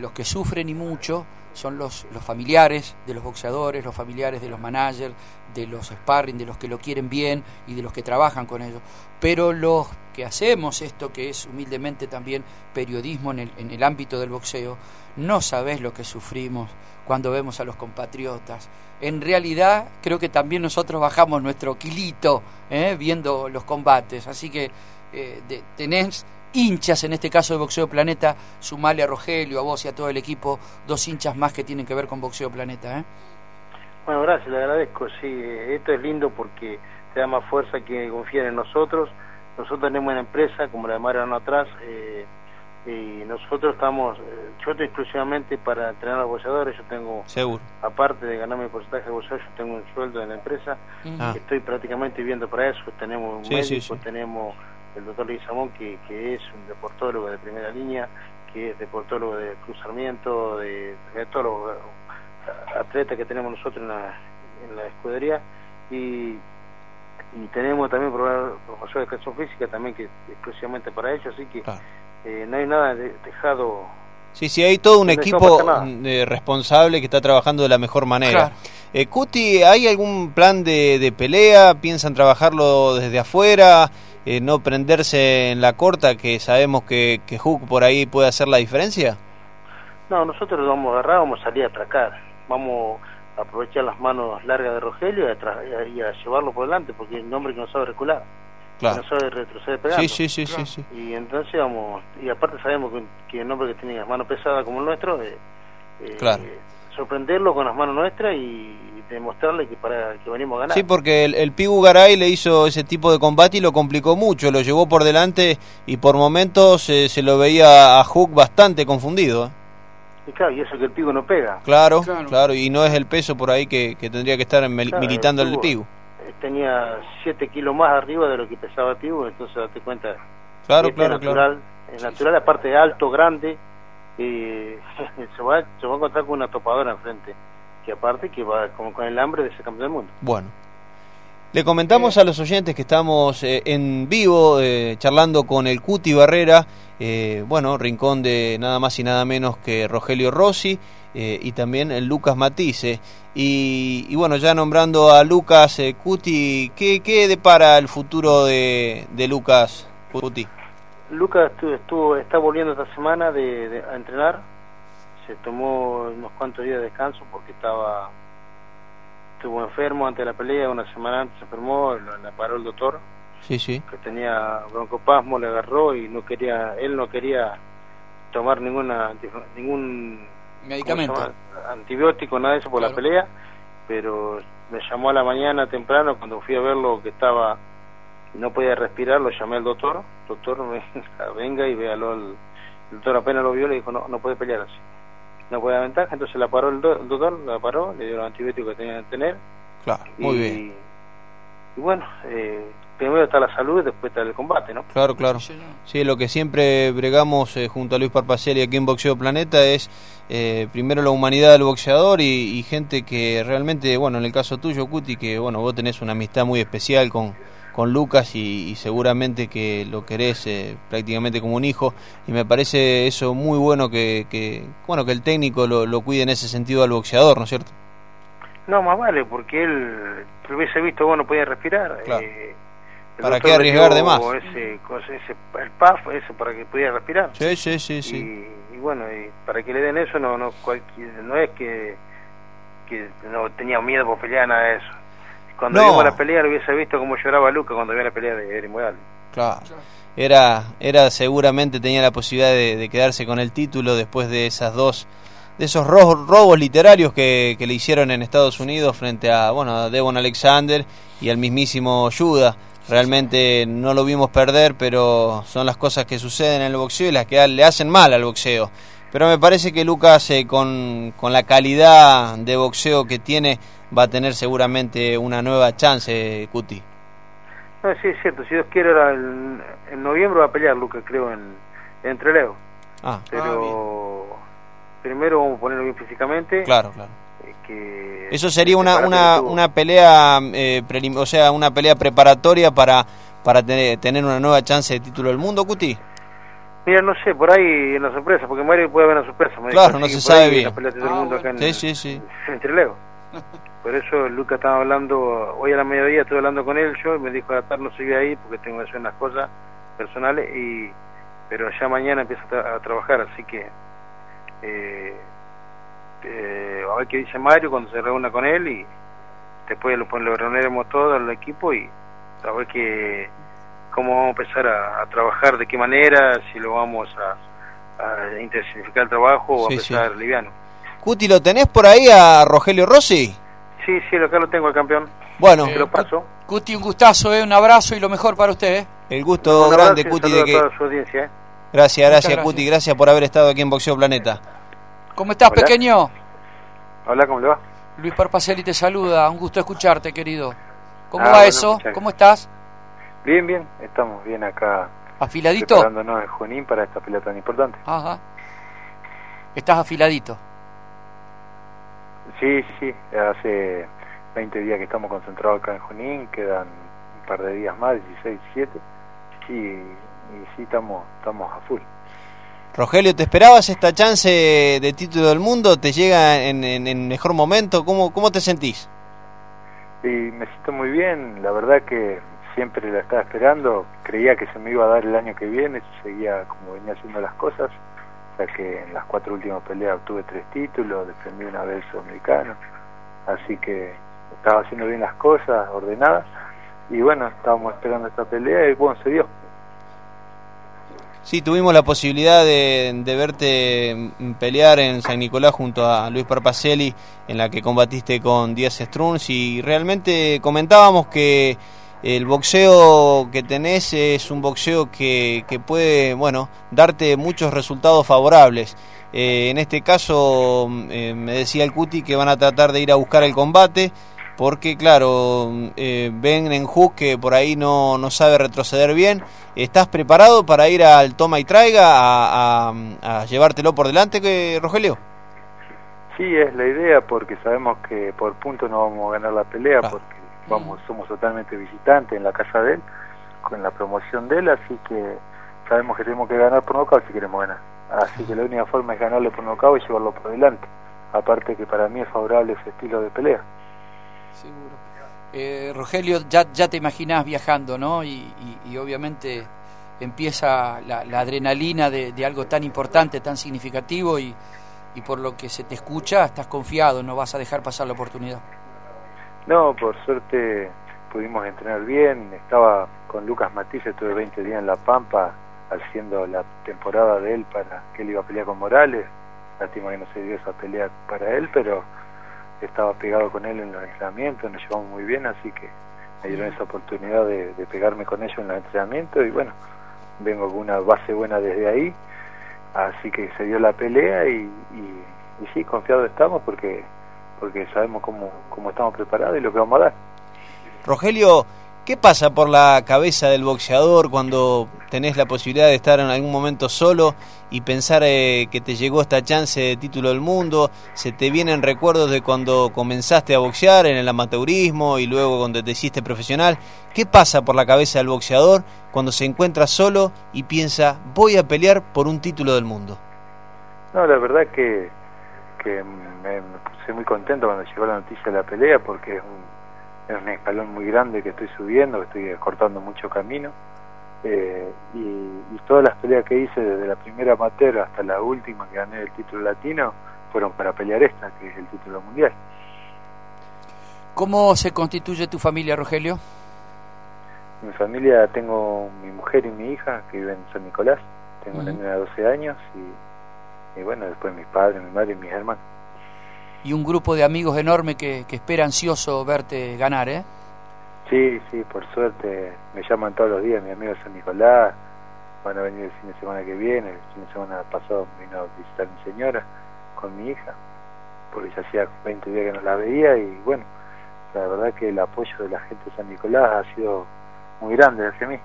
Los que sufren y mucho son los, los familiares de los boxeadores, los familiares de los managers, de los sparring, de los que lo quieren bien y de los que trabajan con ellos. Pero los que hacemos esto, que es humildemente también periodismo en el, en el ámbito del boxeo, no sabés lo que sufrimos cuando vemos a los compatriotas. En realidad, creo que también nosotros bajamos nuestro kilito ¿eh? viendo los combates. Así que eh, tenés hinchas, en este caso de Boxeo Planeta, sumale a Rogelio, a vos y a todo el equipo, dos hinchas más que tienen que ver con Boxeo Planeta. ¿eh? Bueno, gracias, le agradezco. Sí, esto es lindo porque te da más fuerza que confiar en nosotros. Nosotros tenemos una empresa como la de Mariano atrás eh, y nosotros estamos, eh, yo estoy exclusivamente para entrenar a los boxeadores, yo tengo, Seguro. aparte de ganarme el porcentaje de boxeador, yo tengo un sueldo en la empresa, ah. estoy prácticamente viviendo para eso, tenemos un médico, tenemos el doctor Luis Samón, que, que es un deportólogo de primera línea, que es deportólogo de cruzamiento, de, de todos los atletas que tenemos nosotros en la, en la escudería, y, y tenemos también profesor de educación física también que exclusivamente para ellos, así que eh, no hay nada dejado Sí, sí, hay todo un equipo mm, responsable que está trabajando de la mejor manera. Eh, Cuti, ¿hay algún plan de, de, pelea? ¿Piensan trabajarlo desde afuera? Eh, ¿No prenderse en la corta, que sabemos que, que Hook por ahí puede hacer la diferencia? No, nosotros lo vamos a agarrar, vamos a salir a atracar. Vamos a aprovechar las manos largas de Rogelio y a, llevarlo por delante, porque es un hombre que no sabe recular. Claro. no sabe retroceder pegando. Sí, sí, sí, sí, Y entonces vamos, y aparte sabemos que, que el hombre que tiene las manos pesadas como el nuestro, eh, eh, claro. sorprenderlo con las manos nuestras y demostrarle que para que venimos a ganar. Sí, porque el, el Pigu Garay le hizo ese tipo de combate y lo complicó mucho, lo llevó por delante y por momentos eh, se lo veía a Hook bastante confundido. Y claro, y eso que el Pigu no pega. Claro, claro, y no es el peso por ahí que, que tendría que estar militando el Pigu tenía 7 kilos más arriba de lo que pesaba Tibu, entonces date cuenta. Claro, claro, natural, claro. Es natural, aparte de alto, grande, y se, va, se va a encontrar con una topadora enfrente, que aparte que va como con el hambre de ese campeón del mundo. Bueno. Le comentamos a los oyentes que estamos eh, en vivo eh, charlando con el Cuti Barrera, eh, bueno, rincón de nada más y nada menos que Rogelio Rossi y también el Lucas Matisse. Y, bueno, ya nombrando a Lucas Cuti, ¿qué, ¿qué, depara el futuro de, de Lucas Cuti? Lucas estuvo, está volviendo esta semana de, a entrenar, se tomó unos cuantos días de descanso porque estaba estuvo enfermo antes de la pelea, una semana antes se enfermó, le paró el doctor. Sí, sí. Que tenía broncopasmo, le agarró y no quería, él no quería tomar ninguna ningún medicamento, antibiótico, nada de eso por la pelea, pero me llamó a la mañana temprano cuando fui a verlo que estaba no podía respirar, lo llamé al doctor, doctor venga y véalo, el, doctor apenas lo vio le dijo no, no puede pelear así no puede dar ventaja, entonces la paró el, doctor, la paró, le dio los antibióticos que tenía que tener. Claro, muy bien. Y bueno, eh, primero está la salud y después está el combate, ¿no? Claro, claro. Sí, lo que siempre bregamos eh, junto a Luis Parpacelli aquí en Boxeo Planeta es eh, primero la humanidad del boxeador y, y, gente que realmente, bueno, en el caso tuyo, Cuti, que bueno, vos tenés una amistad muy especial con, con Lucas y, seguramente que lo querés eh, prácticamente como un hijo y me parece eso muy bueno que, que bueno que el técnico lo, lo, cuide en ese sentido al boxeador, ¿no es cierto? No, más vale, porque él lo hubiese visto, bueno, podía respirar. Eh, ¿Para qué arriesgar de más? Ese, ese, el PAF, eso, para que pudiera respirar. Sí, sí, sí. sí. Y, bueno, y para que le den eso, no no no es que, que no tenía miedo por pelear, nada de eso cuando vimos la pelea lo hubiese visto como lloraba Luca cuando vio la pelea de Eri Claro. Era, era seguramente tenía la posibilidad de, quedarse con el título después de esas dos de esos robos, literarios que, le hicieron en Estados Unidos frente a bueno a Devon Alexander y al mismísimo Judah. Realmente no lo vimos perder, pero son las cosas que suceden en el boxeo y las que le hacen mal al boxeo. Pero me parece que Lucas, eh, con, con la calidad de boxeo que tiene, va a tener seguramente una nueva chance, Cuti. No, sí, es cierto. Si Dios quiere, en noviembre va a pelear Lucas, creo, en, en Trelew. Ah, Pero ah, primero vamos a ponerlo bien físicamente. Claro, claro. Eh, Eso sería una, una, una pelea, eh, o sea, una pelea preparatoria para, para tener, tener una nueva chance de título del mundo, Cuti. Mira, no sé, por ahí en la sorpresa, porque Mario puede haber una sorpresa. claro, no se sabe bien. Ah, sí, sí, sí. En Trelew. Por eso Lucas estaba hablando, hoy a la mediodía estuve hablando con él yo, y me dijo a la tarde no seguir ahí porque tengo que hacer unas cosas personales, y pero ya mañana empieza a, trabajar, así que eh, eh, a ver qué dice Mario cuando se reúna con él y después lo, lo reuniremos todo el equipo y a ver qué, cómo vamos a empezar a, trabajar, de qué manera, si lo vamos a, a intensificar el trabajo o a empezar liviano. Cuti, ¿lo tenés por ahí a Rogelio Rossi? Sí, sí, acá lo tengo, el campeón. Bueno, lo paso. Cuti, un gustazo, eh, un abrazo y lo mejor para usted. Eh. El gusto grande, Cuti, de que... audiencia, eh. Gracias, gracias, Cuti, gracias por haber estado aquí en Boxeo Planeta. ¿Cómo estás, pequeño? Hola, ¿cómo le va? Luis Parpacelli te saluda, un gusto escucharte, querido. ¿Cómo ah, va eso? ¿Cómo estás? Bien, bien, estamos bien acá. ¿Afiladito? Preparándonos en Junín para esta pelea tan importante. Ajá. ¿Estás afiladito? Sí, sí, hace 20 días que estamos concentrados acá en Junín, quedan un par de días más, 16, 17, y, y sí, estamos, estamos a full. Rogelio, ¿te esperabas esta chance de título del mundo? ¿Te llega en, en, mejor momento? ¿Cómo, ¿Cómo te sentís? Sí, me siento muy bien, la verdad que siempre la estaba esperando, creía que se me iba a dar el año que viene, seguía como venía haciendo las cosas, ya que en las cuatro últimas peleas obtuve tres títulos, defendí una vez sudamericano, así que estaba haciendo bien las cosas, ordenadas, y bueno, estábamos esperando esta pelea y bueno, se dio. Sí, tuvimos la posibilidad de, de, verte pelear en San Nicolás junto a Luis Parpacelli, en la que combatiste con Díaz Struns, y realmente comentábamos que el boxeo que tenés es un boxeo que, que puede, bueno, darte muchos resultados favorables. Eh, en este caso, eh, me decía el Cuti que van a tratar de ir a buscar el combate, porque claro, eh, ven en Hook que por ahí no, no sabe retroceder bien. ¿Estás preparado para ir al toma y traiga a, a, llevártelo por delante, Rogelio? Sí, es la idea, porque sabemos que por punto no vamos a ganar la pelea, porque vamos somos totalmente visitantes en la casa de él con la promoción de él así que sabemos que tenemos que ganar por nocaut si queremos ganar. Así que la única forma es ganarle por nocaut y llevarlo por delante. Aparte que para mí es favorable ese estilo de pelea. Seguro. Eh, Rogelio ya ya te imaginas viajando no y, y, obviamente empieza la, la adrenalina de, de, algo tan importante tan significativo y, y por lo que se te escucha estás confiado no vas a dejar pasar la oportunidad no, por suerte pudimos entrenar bien. Estaba con Lucas Matisse, estuve 20 días en La Pampa haciendo la temporada de él para que él iba a pelear con Morales. Lástima que no se dio esa pelea para él, pero estaba pegado con él en los entrenamientos, nos llevamos muy bien, así que me dieron esa oportunidad de, pegarme con ellos en los entrenamientos y bueno, vengo con una base buena desde ahí, así que se dio la pelea y, y, y sí, confiados estamos porque porque sabemos cómo, cómo estamos preparados y lo que vamos a dar. Rogelio, ¿Qué pasa por la cabeza del boxeador cuando tenés la posibilidad de estar en algún momento solo y pensar eh, que te llegó esta chance de título del mundo? ¿Se te vienen recuerdos de cuando comenzaste a boxear en el amateurismo y luego cuando te hiciste profesional? ¿Qué pasa por la cabeza del boxeador cuando se encuentra solo y piensa voy a pelear por un título del mundo? No, la verdad que, que me, me puse muy contento cuando llegó la noticia de la pelea porque es un es un escalón muy grande que estoy subiendo, que estoy cortando mucho camino. Eh, y, todas las peleas que hice desde la primera amateur hasta la última que gané el título latino fueron para pelear esta, que es el título mundial. ¿Cómo se constituye tu familia, Rogelio? Mi familia tengo mi mujer y mi hija que viven en San Nicolás. Tengo una niña de 12 años y, y bueno, después mis padres, mi madre y mis hermanos. Y un grupo de amigos enorme que, que espera ansioso verte ganar, ¿eh? Sí, sí, por suerte. Me llaman todos los días, mi amigo San Nicolás, van a venir el fin de semana que viene, el fin de semana pasado vino a visitar a mi señora con mi hija, porque ya hacía 20 días que no la veía y bueno, la verdad que el apoyo de la gente de San Nicolás ha sido muy grande hacia mí.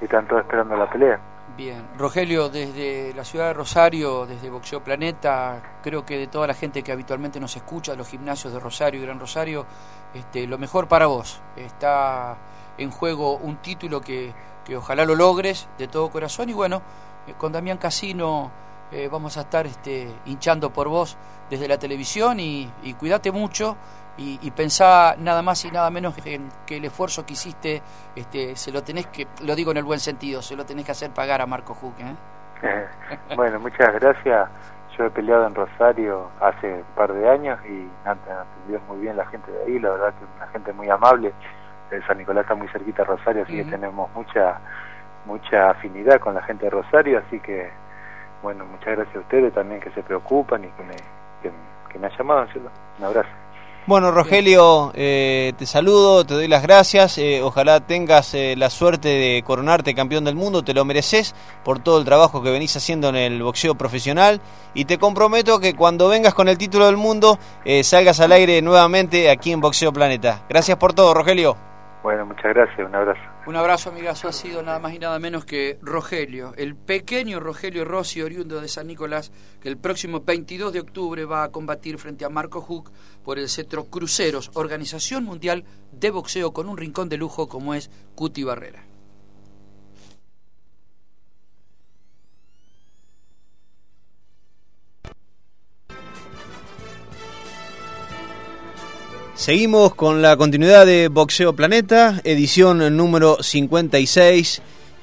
Y están todos esperando la pelea. Bien, Rogelio, desde la ciudad de Rosario, desde Boxeo Planeta, creo que de toda la gente que habitualmente nos escucha, los gimnasios de Rosario y Gran Rosario, este, lo mejor para vos. Está en juego un título que, que ojalá lo logres de todo corazón y bueno, eh, con Damián Casino eh, vamos a estar este, hinchando por vos desde la televisión y, y cuídate mucho y, y, pensá nada más y nada menos en que el esfuerzo que hiciste este, se lo tenés que, lo digo en el buen sentido, se lo tenés que hacer pagar a Marco Huck. ¿eh? bueno, muchas gracias. Yo he peleado en Rosario hace un par de años y han atendido muy bien la gente de ahí, la verdad que una gente muy amable. El San Nicolás está muy cerquita de Rosario, así que tenemos mucha mucha afinidad con la gente de Rosario, así que bueno, muchas gracias a ustedes también que se preocupan y que me, que, que me han llamado, ¿cierto? Un abrazo. Bueno, Rogelio, eh, te saludo, te doy las gracias. Eh, ojalá tengas eh, la suerte de coronarte campeón del mundo, te lo mereces por todo el trabajo que venís haciendo en el boxeo profesional. Y te comprometo que cuando vengas con el título del mundo, salgas al aire nuevamente aquí en Boxeo Planeta. Gracias por todo, Rogelio. Bueno, muchas gracias, un abrazo. Un abrazo, amigazo. Ha sido nada más y nada menos que Rogelio, el pequeño Rogelio Rossi, oriundo de San Nicolás, que el próximo 22 de octubre va a combatir frente a Marco Huck por el cetro Cruceros, Organización Mundial de Boxeo con un rincón de lujo como es Cuti Barrera. Seguimos con la continuidad de Boxeo Planeta, edición número 56.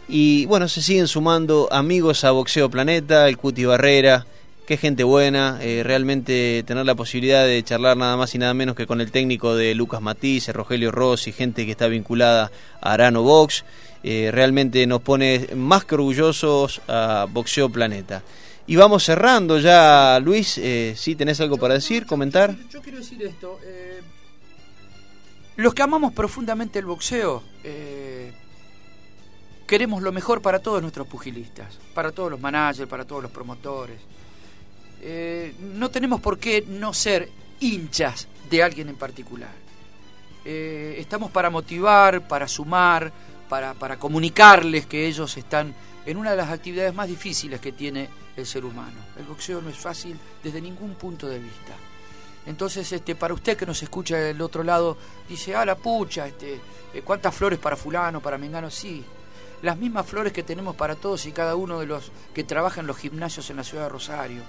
Y bueno, se siguen sumando amigos a Boxeo Planeta, el Cuti Barrera, qué gente buena. Eh, realmente tener la posibilidad de charlar nada más y nada menos que con el técnico de Lucas Matiz, Rogelio Rossi, gente que está vinculada a Arano Box. Eh, realmente nos pone más que orgullosos a Boxeo Planeta. Y vamos cerrando ya, Luis. Eh, ¿Sí tenés algo para decir, comentar? Yo, quiero decir esto. Los que amamos profundamente el boxeo, eh, queremos lo mejor para todos nuestros pugilistas, para todos los managers, para todos los promotores. Eh, no tenemos por qué no ser hinchas de alguien en particular. Eh, estamos para motivar, para sumar, para, para comunicarles que ellos están en una de las actividades más difíciles que tiene el ser humano. El boxeo no es fácil desde ningún punto de vista. Entonces, este, para usted que nos escucha del otro lado, dice, ah, la pucha, este, eh, ¿cuántas flores para fulano, para mengano? Sí, las mismas flores que tenemos para todos y cada uno de los que trabajan en los gimnasios en la ciudad de Rosario,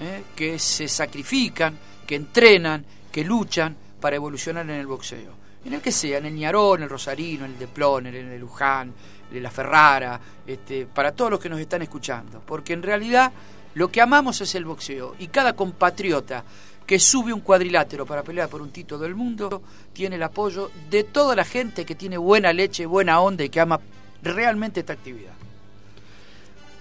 ¿eh? que se sacrifican, que entrenan, que luchan para evolucionar en el boxeo. En el que sea, en el Ñarón, en el Rosarino, en el de Ploner, en el de Luján, en la Ferrara, este, para todos los que nos están escuchando. Porque en realidad lo que amamos es el boxeo y cada compatriota que sube un cuadrilátero para pelear por un título del mundo, tiene el apoyo de toda la gente que tiene buena leche, buena onda y que ama realmente esta actividad.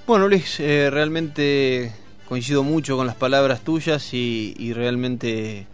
Bueno, Luis, eh, realmente coincido mucho con las palabras tuyas y, realmente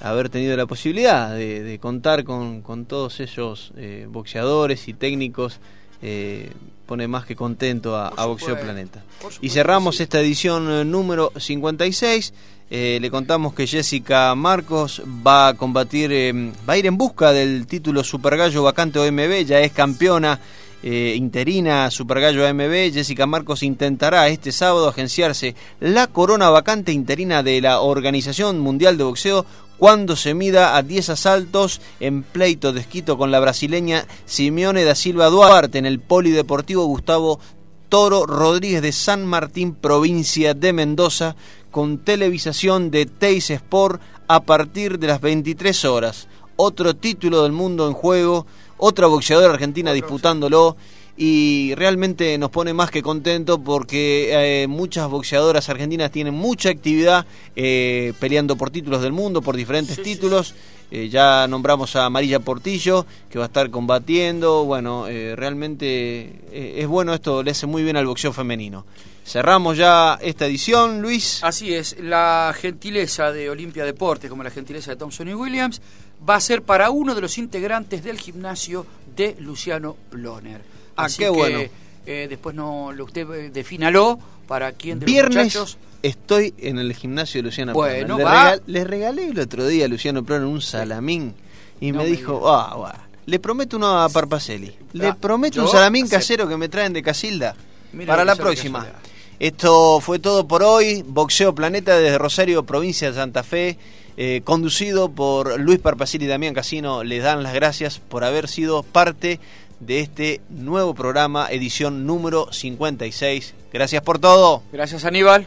haber tenido la posibilidad de, contar con, todos esos eh, boxeadores y técnicos eh, pone más que contento a, Boxeo Planeta. Y cerramos esta edición número 56. Eh, le contamos que Jessica Marcos va a combatir, eh, va a ir en busca del título Super Gallo vacante OMB, ya es campeona eh, interina Super Gallo AMB. Jessica Marcos intentará este sábado agenciarse la corona vacante interina de la Organización Mundial de Boxeo cuando se mida a 10 asaltos en pleito de esquito con la brasileña Simeone da Silva Duarte en el Polideportivo Gustavo Toro Rodríguez de San Martín, provincia de Mendoza, con televisación de Teis Sport a partir de las 23 horas. Otro título del mundo en juego, otra boxeadora argentina disputándolo y realmente nos pone más que contento porque eh, muchas boxeadoras argentinas tienen mucha actividad eh, peleando por títulos del mundo, por diferentes Sí, sí, títulos. Eh, ya nombramos a Amarilla Portillo, que va a estar combatiendo. Bueno, eh, realmente es bueno esto, le hace muy bien al boxeo femenino. Cerramos ya esta edición, Luis. Así es, la gentileza de Olimpia Deportes, como la gentileza de Thompson y Williams, va a ser para uno de los integrantes del gimnasio de Luciano Ploner. Ah, Así qué que, bueno. eh, después no lo usted eh, defínalo para quién de los Viernes muchachos. estoy en el gimnasio de Luciano Bueno, Proner. Le, va. regal- le regalé el otro día a Luciano Proner un salamín y No me me dijo, ah, bueno, le prometo uno a Parpacelli. Le Ah, prometo un salamín acepto. casero que me traen de Casilda Mira para la próxima. casualidad. Esto fue todo por hoy. Boxeo Planeta desde Rosario, provincia de Santa Fe, eh, conducido por Luis Parpacelli y Damián Casino. Les dan las gracias por haber sido parte de este nuevo programa, edición número 56. Gracias por todo. Gracias Aníbal.